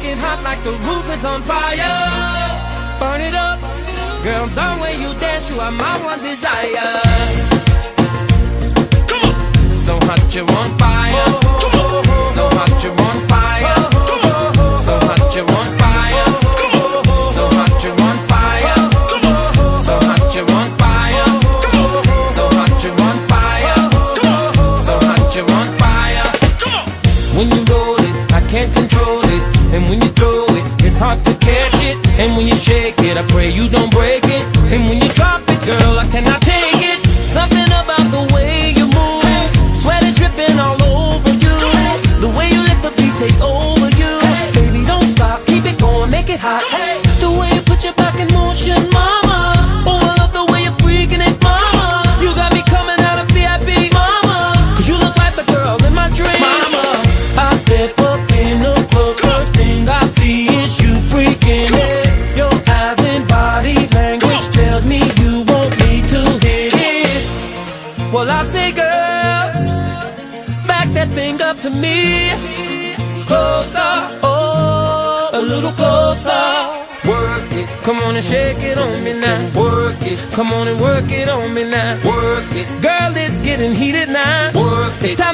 the roof is on fire. Burn it up, girl. The way you dance, you are my one desire. So hot you're on fire. So hot you're on fire. So hot you're on fire. So hot you're on fire. So hot you're on fire. So hot you're on fire. So hot you're on fire. When you roll it, I can't control it. And when you throw it, it's hard to catch it. And when you shake it, I pray you don't break it. And when you drop it, that thing up to me. Closer, oh, a little closer. Work it, come on and shake it on me now. Work it, come on and work it on me now. Work it, girl, it's getting heated now. Work it, it's time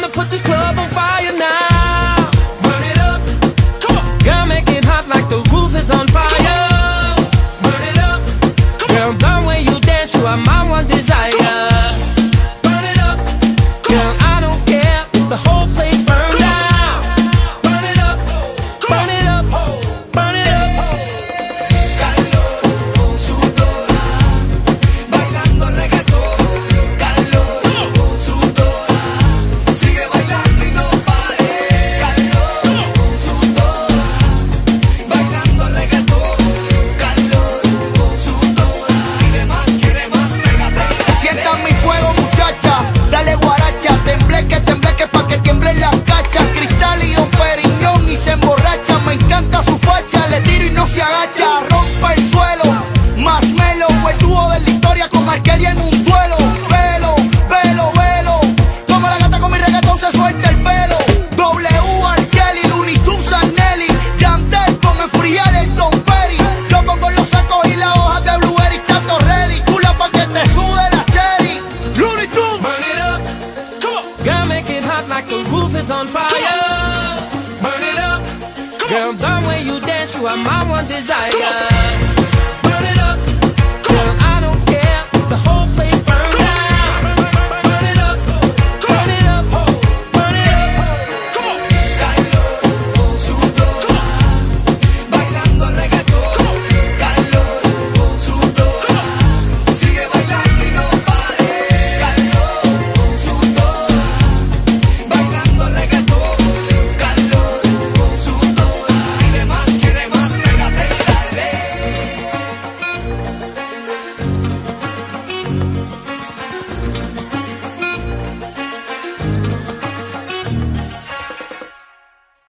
is on fire. Burn it up, girl. The way you dance, you are my one desire.